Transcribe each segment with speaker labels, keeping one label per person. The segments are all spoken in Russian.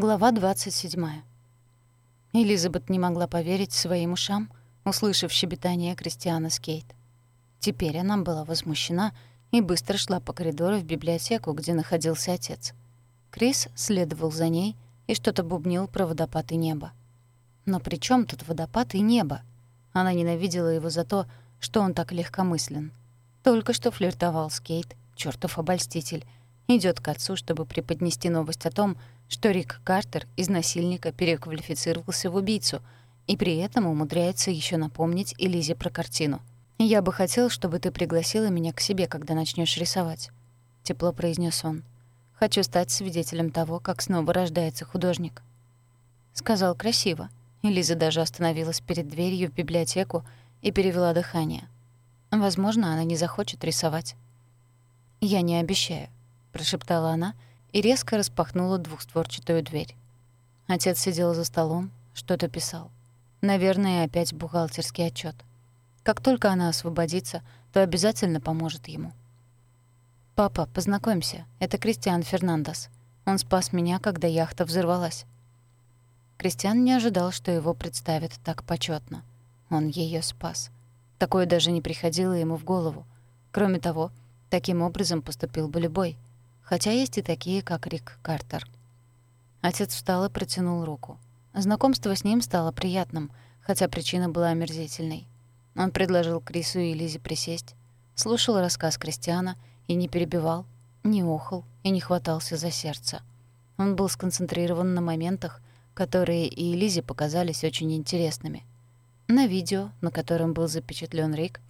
Speaker 1: Глава 27. Элизабет не могла поверить своим ушам, услышав щебетание Кристиана Скейт. Теперь она была возмущена и быстро шла по коридору в библиотеку, где находился отец. Крис следовал за ней и что-то бубнил про водопад и небо. Но при чем тут водопад и небо? Она ненавидела его за то, что он так легкомыслен. Только что флиртовал с Кейт, чертов обольститель, идет к отцу, чтобы преподнести новость о том, что Рик Картер из насильника переквалифицировался в убийцу и при этом умудряется еще напомнить Элизе про картину. «Я бы хотел, чтобы ты пригласила меня к себе, когда начнешь рисовать», — тепло произнес он. «Хочу стать свидетелем того, как снова рождается художник». Сказал красиво. Элиза даже остановилась перед дверью в библиотеку и перевела дыхание. Возможно, она не захочет рисовать. «Я не обещаю», — прошептала она, — и резко распахнула двухстворчатую дверь. Отец сидел за столом, что-то писал. Наверное, опять бухгалтерский отчет. Как только она освободится, то обязательно поможет ему. «Папа, познакомься, это Кристиан Фернандес. Он спас меня, когда яхта взорвалась». Кристиан не ожидал, что его представят так почетно. Он ее спас. Такое даже не приходило ему в голову. Кроме того, таким образом поступил бы любой — хотя есть и такие, как Рик Картер. Отец встал и протянул руку. Знакомство с ним стало приятным, хотя причина была омерзительной. Он предложил Крису и Лизе присесть, слушал рассказ Кристиана и не перебивал, не охал и не хватался за сердце. Он был сконцентрирован на моментах, которые и Лизе показались очень интересными. На видео, на котором был запечатлен Рик,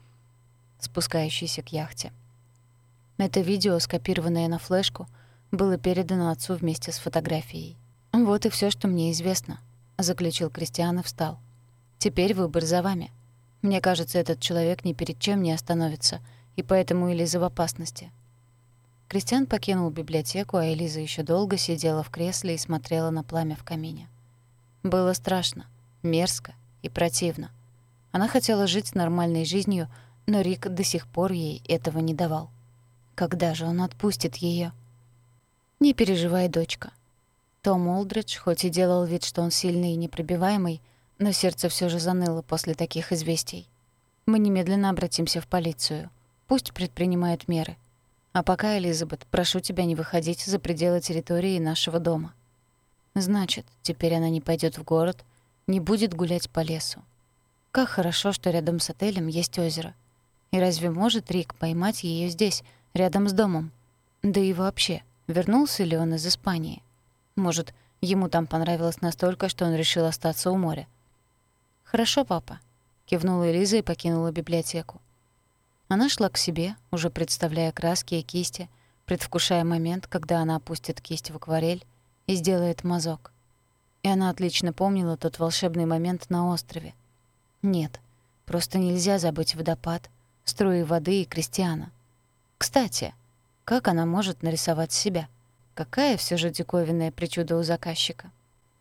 Speaker 1: спускающийся к яхте. Это видео, скопированное на флешку, было передано отцу вместе с фотографией. «Вот и все, что мне известно», — заключил Кристиан и встал. «Теперь выбор за вами. Мне кажется, этот человек ни перед чем не остановится, и поэтому Элиза в опасности». Кристиан покинул библиотеку, а Элиза еще долго сидела в кресле и смотрела на пламя в камине. Было страшно, мерзко и противно. Она хотела жить нормальной жизнью, но Рик до сих пор ей этого не давал. Когда же он отпустит ее? Не переживай, дочка. Том Олдридж, хоть и делал вид, что он сильный и непробиваемый, но сердце все же заныло после таких известий. Мы немедленно обратимся в полицию. Пусть предпринимают меры. А пока, Элизабет, прошу тебя не выходить за пределы территории нашего дома. Значит, теперь она не пойдет в город, не будет гулять по лесу. Как хорошо, что рядом с отелем есть озеро. И разве может Рик поймать ее здесь, рядом с домом. Да и вообще, вернулся ли он из Испании? Может, ему там понравилось настолько, что он решил остаться у моря? «Хорошо, папа», — кивнула Элиза и покинула библиотеку. Она шла к себе, уже представляя краски и кисти, предвкушая момент, когда она опустит кисть в акварель и сделает мазок. И она отлично помнила тот волшебный момент на острове. Нет, просто нельзя забыть водопад, струи воды и крестьяна. Кстати, как она может нарисовать себя? Какая все же диковинная причуда у заказчика?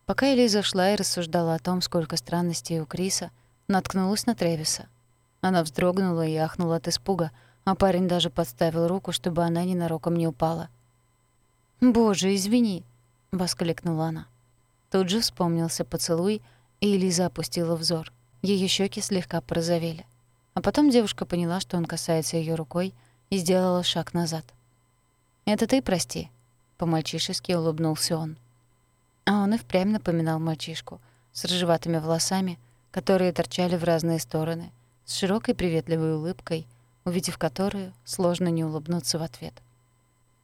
Speaker 1: Пока Элиза шла и рассуждала о том, сколько странностей у Криса, наткнулась на Тревиса. Она вздрогнула и ахнула от испуга, а парень даже подставил руку, чтобы она ненароком не упала. «Боже, извини!» — воскликнула она. Тут же вспомнился поцелуй, и Элиза опустила взор. Ее щеки слегка порозовели. А потом девушка поняла, что он касается ее рукой, и сделала шаг назад. «Это ты прости», — по-мальчишески улыбнулся он. А он и впрямь напоминал мальчишку, с рыжеватыми волосами, которые торчали в разные стороны, с широкой приветливой улыбкой, увидев которую, сложно не улыбнуться в ответ.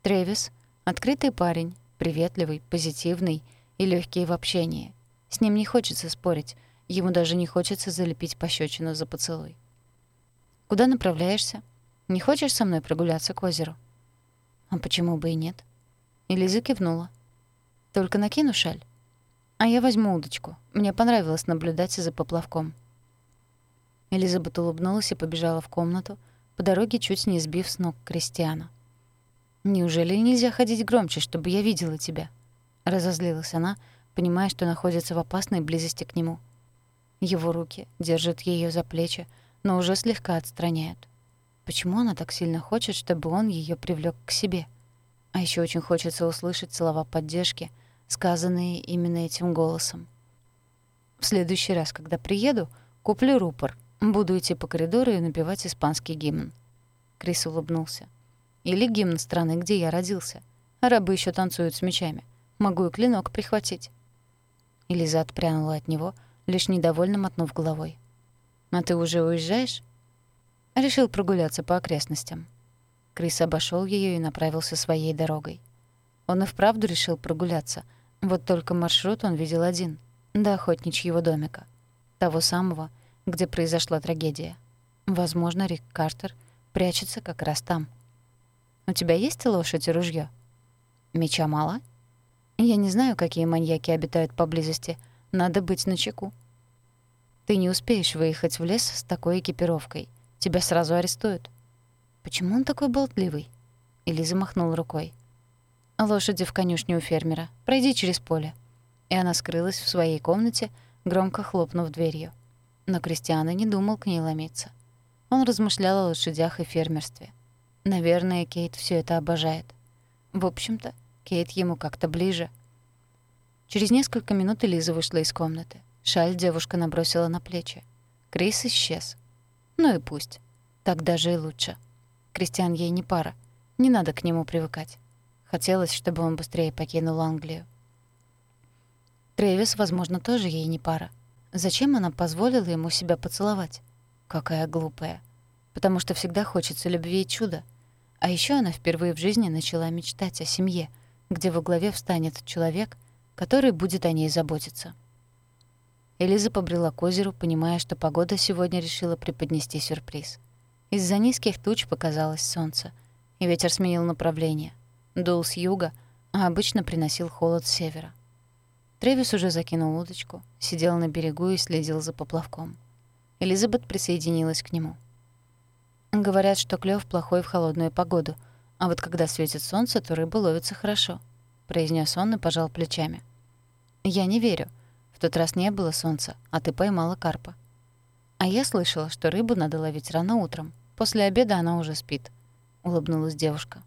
Speaker 1: Трэвис — открытый парень, приветливый, позитивный и легкий в общении. С ним не хочется спорить, ему даже не хочется залепить пощечину за поцелуй. «Куда направляешься?» Не хочешь со мной прогуляться к озеру?» «А почему бы и нет?» Элиза кивнула. «Только накину шаль. А я возьму удочку. Мне понравилось наблюдать за поплавком». Элизабет улыбнулась и побежала в комнату, по дороге чуть не сбив с ног Кристиана. «Неужели нельзя ходить громче, чтобы я видела тебя?» Разозлилась она, понимая, что находится в опасной близости к нему. Его руки держат ее за плечи, но уже слегка отстраняют. Почему она так сильно хочет, чтобы он ее привлек к себе? А еще очень хочется услышать слова поддержки, сказанные именно этим голосом. «В следующий раз, когда приеду, куплю рупор. Буду идти по коридору и напевать испанский гимн». Крис улыбнулся. «Или гимн страны, где я родился. Арабы еще танцуют с мечами. Могу и клинок прихватить». Элиза отпрянула от него, лишь недовольно мотнув головой. «А ты уже уезжаешь?» Решил прогуляться по окрестностям. Крис обошел ее и направился своей дорогой. Он и вправду решил прогуляться. Вот только маршрут он видел один — до охотничьего домика. Того самого, где произошла трагедия. Возможно, Рик Картер прячется как раз там. «У тебя есть лошадь и ружье? «Меча мало?» «Я не знаю, какие маньяки обитают поблизости. Надо быть начеку». «Ты не успеешь выехать в лес с такой экипировкой. Тебя сразу арестуют». «Почему он такой болтливый?» Элиза махнула рукой. «Лошади в конюшне у фермера. Пройди через поле». И она скрылась в своей комнате, громко хлопнув дверью. Но Кристиана не думал к ней ломиться. Он размышлял о лошадях и фермерстве. Наверное, Кейт все это обожает. В общем-то, Кейт ему как-то ближе. Через несколько минут Элиза вышла из комнаты. Шаль девушка набросила на плечи. Крис исчез. Ну и пусть. Так даже и лучше. Кристиан ей не пара. Не надо к нему привыкать. Хотелось, чтобы он быстрее покинул Англию. Трэвис, возможно, тоже ей не пара. Зачем она позволила ему себя поцеловать? Какая глупая. Потому что всегда хочется любви и чуда. А еще она впервые в жизни начала мечтать о семье, где во главе встанет человек, который будет о ней заботиться. Элиза побрела к озеру, понимая, что погода сегодня решила преподнести сюрприз. Из-за низких туч показалось солнце, и ветер сменил направление. Дул с юга, а обычно приносил холод с севера. Тревис уже закинул удочку, сидел на берегу и следил за поплавком. Элизабет присоединилась к нему. Говорят, что клёв плохой в холодную погоду, а вот когда светит солнце, то рыба ловится хорошо, произнес он и пожал плечами. Я не верю. В тот раз не было солнца, а ты поймала карпа. А я слышала, что рыбу надо ловить рано утром. После обеда она уже спит. Улыбнулась девушка.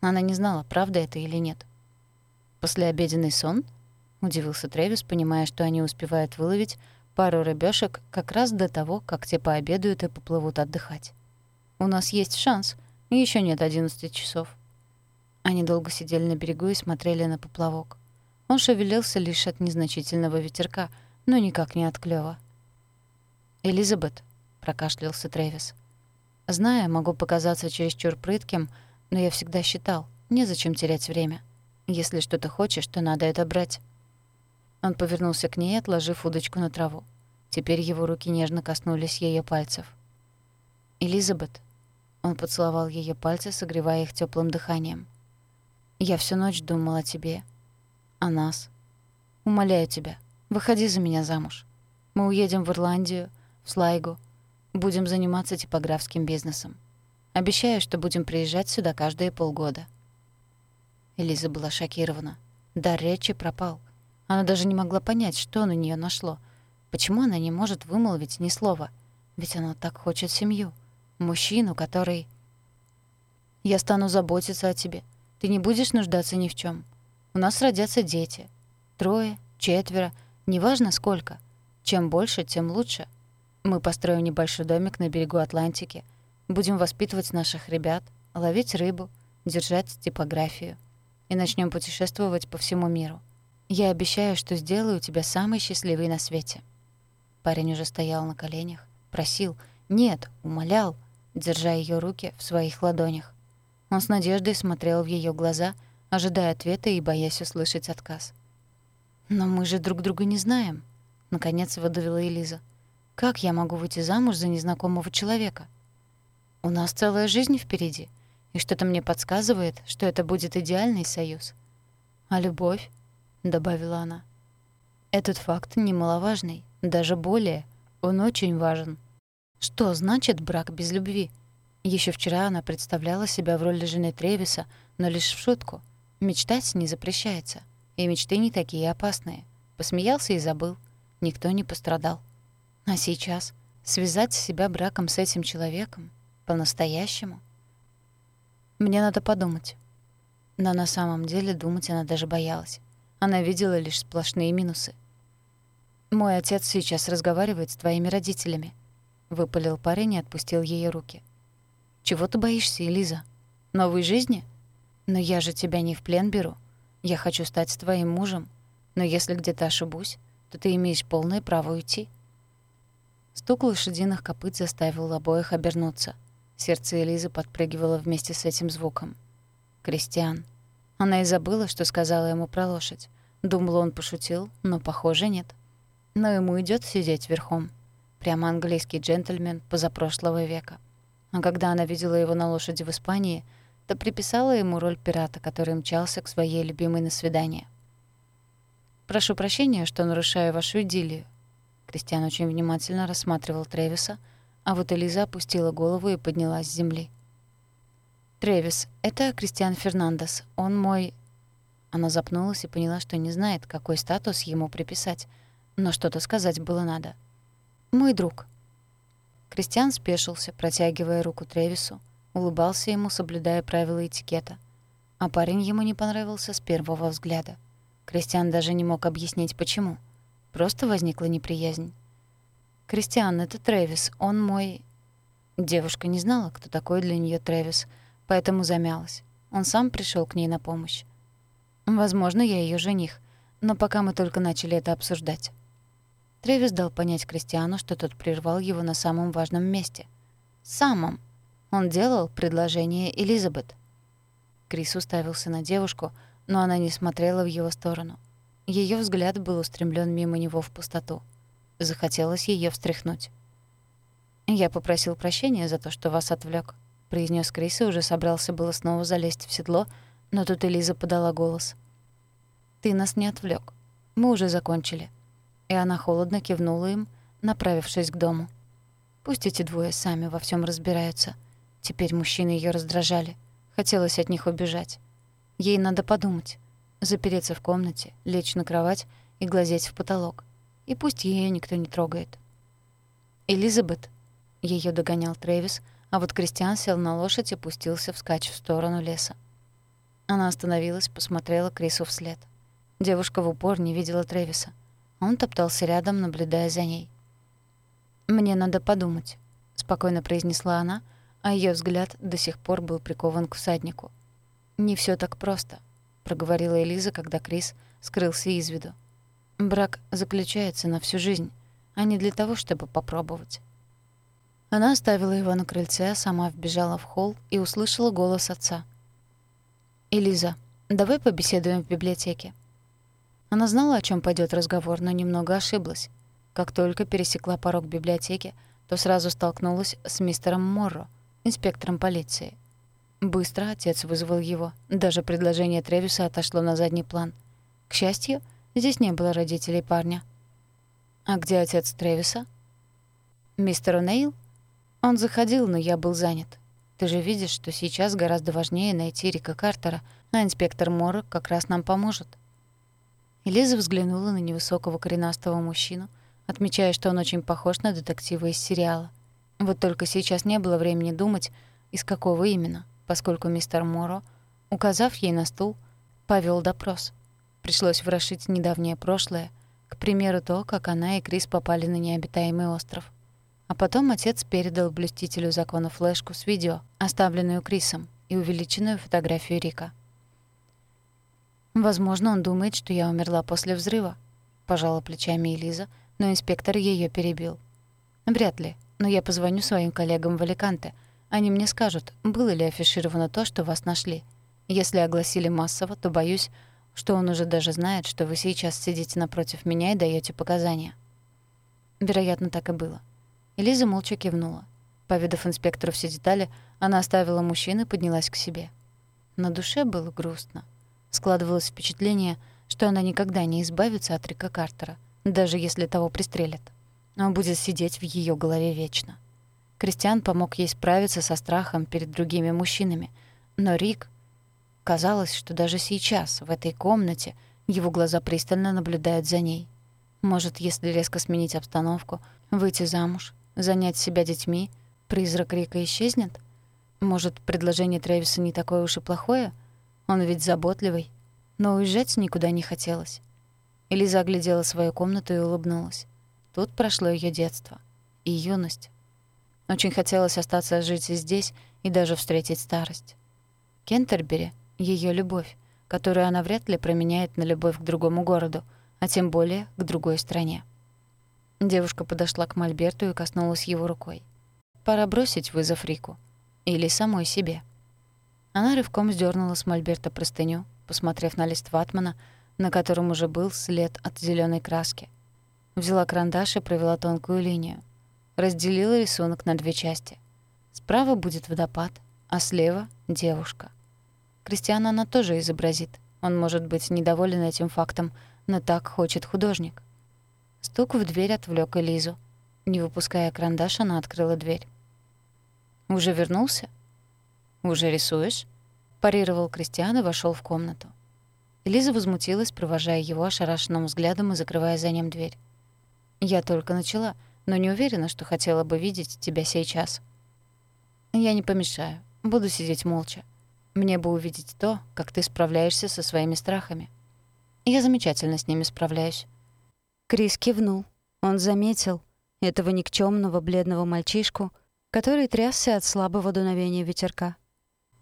Speaker 1: Она не знала, правда это или нет. Послеобеденный сон? Удивился Трэвис, понимая, что они успевают выловить пару рыбешек как раз до того, как те пообедают и поплывут отдыхать. У нас есть шанс. Еще нет одиннадцати часов. Они долго сидели на берегу и смотрели на поплавок. Он шевелился лишь от незначительного ветерка, но никак не от клёва. «Элизабет», — прокашлялся Трэвис. «Знаю, могу показаться чересчур прытким, но я всегда считал, незачем терять время. Если что-то хочешь, то надо это брать». Он повернулся к ней, отложив удочку на траву. Теперь его руки нежно коснулись ее пальцев. «Элизабет», — он поцеловал ее пальцы, согревая их теплым дыханием. «Я всю ночь думал о тебе, о нас. Умоляю тебя, выходи за меня замуж. Мы уедем в Ирландию, в Слайгу. Будем заниматься типографским бизнесом. Обещаю, что будем приезжать сюда каждые полгода». Элиза была шокирована. Дар речи пропал. Она даже не могла понять, что на нее нашло. Почему она не может вымолвить ни слова? Ведь она так хочет семью. Мужчину, который... «Я стану заботиться о тебе. Ты не будешь нуждаться ни в чем. У нас родятся дети. Трое, четверо, неважно сколько. Чем больше, тем лучше. Мы построим небольшой домик на берегу Атлантики. Будем воспитывать наших ребят, ловить рыбу, держать типографию. И начнем путешествовать по всему миру. Я обещаю, что сделаю тебя самой счастливой на свете». Парень уже стоял на коленях, просил, нет, умолял, держа ее руки в своих ладонях. Он с надеждой смотрел в ее глаза — ожидая ответа и боясь услышать отказ. «Но мы же друг друга не знаем», — наконец выдавила Элиза. «Как я могу выйти замуж за незнакомого человека? У нас целая жизнь впереди, и что-то мне подсказывает, что это будет идеальный союз. А любовь?» — добавила она. «Этот факт немаловажный, даже более. Он очень важен. Что значит брак без любви?» Еще вчера она представляла себя в роли жены Тревиса, но лишь в шутку — Мечтать не запрещается. И мечты не такие опасные. Посмеялся и забыл. Никто не пострадал. А сейчас связать себя браком с этим человеком по-настоящему? Мне надо подумать. Но на самом деле думать она даже боялась. она видела лишь сплошные минусы. «Мой отец сейчас разговаривает с твоими родителями», — выпалил парень и отпустил ее руки. «Чего ты боишься, Элиза? Новой жизни? Но я же тебя не в плен беру. Я хочу стать твоим мужем. Но если где-то ошибусь, то ты имеешь полное право уйти». Стук лошадиных копыт заставил обоих обернуться. Сердце Элизы подпрыгивало вместе с этим звуком. «Кристиан». Она и забыла, что сказала ему про лошадь. Думала, он пошутил, но, похоже, нет. Но ему идет сидеть верхом. Прямо английский джентльмен позапрошлого века. А когда она видела его на лошади в Испании, то приписала ему роль пирата, который мчался к своей любимой на свидание. «Прошу прощения, что нарушаю вашу идиллию». Кристиан очень внимательно рассматривал Трэвиса, а вот Элиза опустила голову и поднялась с земли. «Трэвис, это Кристиан Фернандес. Он мой...» Она запнулась и поняла, что не знает, какой статус ему приписать — но что-то сказать было надо. «Мой друг». Кристиан спешился, протягивая руку Тревису, улыбался ему, соблюдая правила этикета. А парень ему не понравился с первого взгляда. Кристиан даже не мог объяснить, почему. Просто возникла неприязнь. «Кристиан, это Трэвис, он мой...» Девушка не знала, кто такой для нее Трэвис, поэтому замялась. Он сам пришел к ней на помощь. Возможно, я ее жених, но пока мы только начали это обсуждать. Трэвис дал понять Кристиану, что тот прервал его на самом важном месте. Самом. Он делал предложение Элизабет. Крис уставился на девушку, но она не смотрела в его сторону. Ее взгляд был устремлен мимо него в пустоту. Захотелось ее встряхнуть. «Я попросил прощения за то, что вас отвлек, произнес Крис и уже собрался было снова залезть в седло, но тут Элиза подала голос. «Ты нас не отвлек. Мы уже закончили и она холодно кивнула им, направившись к дому. Пусть эти двое сами во всем разбираются. Теперь мужчины ее раздражали. Хотелось от них убежать. Ей надо подумать. Запереться в комнате, лечь на кровать и глазеть в потолок. И пусть ее никто не трогает. «Элизабет», — ее догонял Трэвис, а вот Кристиан сел на лошадь и пустился вскачь в сторону леса. Она остановилась, посмотрела Крису вслед. Девушка в упор не видела Трэвиса — он топтался рядом, наблюдая за ней. «Мне надо подумать», — спокойно произнесла она, а ее взгляд до сих пор был прикован к всаднику. «Не все так просто», — проговорила Элиза, когда Крис скрылся из виду. «Брак заключается на всю жизнь, а не для того, чтобы попробовать». Она оставила его на крыльце, а сама вбежала в холл и услышала голос отца. «Элиза, давай побеседуем в библиотеке». Она знала, о чем пойдет разговор, но немного ошиблась. Как только пересекла порог библиотеки, то сразу столкнулась с мистером Морро, инспектором полиции. Быстро отец вызвал его. Даже предложение Тревиса отошло на задний план. К счастью, здесь не было родителей парня. «А где отец Тревиса?» «Мистер О'Нейл?» «Он заходил, но я был занят. Ты же видишь, что сейчас гораздо важнее найти Рика Картера, а инспектор Морро как раз нам поможет». Элиза взглянула на невысокого коренастого мужчину, отмечая, что он очень похож на детектива из сериала. Вот только сейчас не было времени думать, из какого именно, поскольку мистер Моро, указав ей на стул, повел допрос. Пришлось ворошить недавнее прошлое, к примеру, то, как она и Крис попали на необитаемый остров. А потом отец передал блюстителю закона флешку с видео, оставленную Крисом, и увеличенную фотографию Рика. Возможно, он думает, что я умерла после взрыва. Пожала плечами Элиза, но инспектор ее перебил. Вряд ли, но я позвоню своим коллегам в Аликанте. Они мне скажут, было ли афишировано то, что вас нашли. Если огласили массово, то боюсь, что он уже даже знает, что вы сейчас сидите напротив меня и даете показания. Вероятно, так и было. Элиза молча кивнула. Повидав инспектору все детали, она оставила мужчину и поднялась к себе. На душе было грустно. Складывалось впечатление, что она никогда не избавится от Рика Картера, даже если того пристрелят. Он будет сидеть в ее голове вечно. Кристиан помог ей справиться со страхом перед другими мужчинами, но Рик... Казалось, что даже сейчас, в этой комнате, его глаза пристально наблюдают за ней. Может, если резко сменить обстановку, выйти замуж, занять себя детьми, призрак Рика исчезнет? Может, предложение Трэвиса не такое уж и плохое — он ведь заботливый. но уезжать никуда не хотелось. Элиза оглядела свою комнату и улыбнулась. Тут прошло ее детство и юность. Очень хотелось остаться жить здесь и даже встретить старость. Кентербери — ее любовь, которую она вряд ли променяет на любовь к другому городу, а тем более к другой стране. Девушка подошла к Мольберту и коснулась его рукой. Пора бросить вызов Рику. Или самой себе. Она рывком сдернула с Мольберта простыню, посмотрев на лист ватмана, на котором уже был след от зеленой краски. Взяла карандаш и провела тонкую линию. Разделила рисунок на две части. Справа будет водопад, а слева — девушка. Кристиана она тоже изобразит. Он может быть недоволен этим фактом, но так хочет художник. Стук в дверь отвлек Элизу. Не выпуская карандаш, она открыла дверь. «Уже вернулся?» «Уже рисуешь?» парировал Кристиан и вошёл в комнату. Элиза возмутилась, провожая его ошарашенным взглядом и закрывая за ним дверь. «Я только начала, но не уверена, что хотела бы видеть тебя сейчас». «Я не помешаю. Буду сидеть молча. Мне бы увидеть то, как ты справляешься со своими страхами. Я замечательно с ними справляюсь». Крис кивнул. Он заметил этого никчёмного бледного мальчишку, который трясся от слабого дуновения ветерка.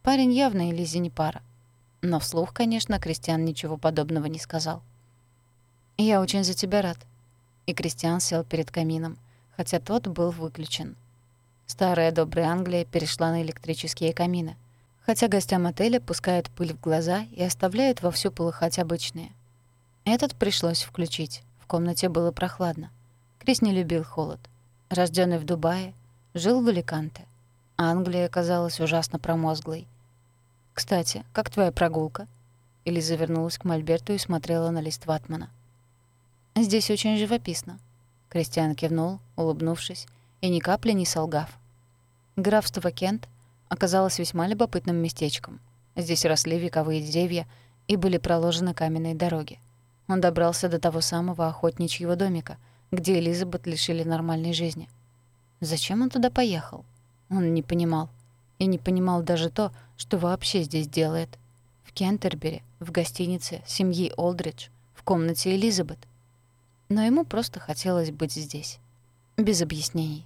Speaker 1: Парень явно Элизе не пара. Но вслух, конечно, Кристиан ничего подобного не сказал. «Я очень за тебя рад». И Кристиан сел перед камином, хотя тот был выключен. Старая добрая Англия перешла на электрические камины, хотя гостям отеля пускают пыль в глаза и оставляют вовсю полыхать обычные. Этот пришлось включить. В комнате было прохладно. Крис не любил холод. Рожденный в Дубае, жил в Аликанте. Англия казалась ужасно промозглой. «Кстати, как твоя прогулка?» Элиза вернулась к Мольберту и смотрела на лист ватмана. «Здесь очень живописно». Кристиан кивнул, улыбнувшись, и ни капли не солгав. Графство Кент оказалось весьма любопытным местечком. Здесь росли вековые деревья и были проложены каменные дороги. Он добрался до того самого охотничьего домика, где Элизабет лишили нормальной жизни. Зачем он туда поехал? Он не понимал и не понимал даже то, что вообще здесь делает. В Кентербери, в гостинице семьи Олдридж, в комнате Элизабет. Но ему просто хотелось быть здесь. Без объяснений.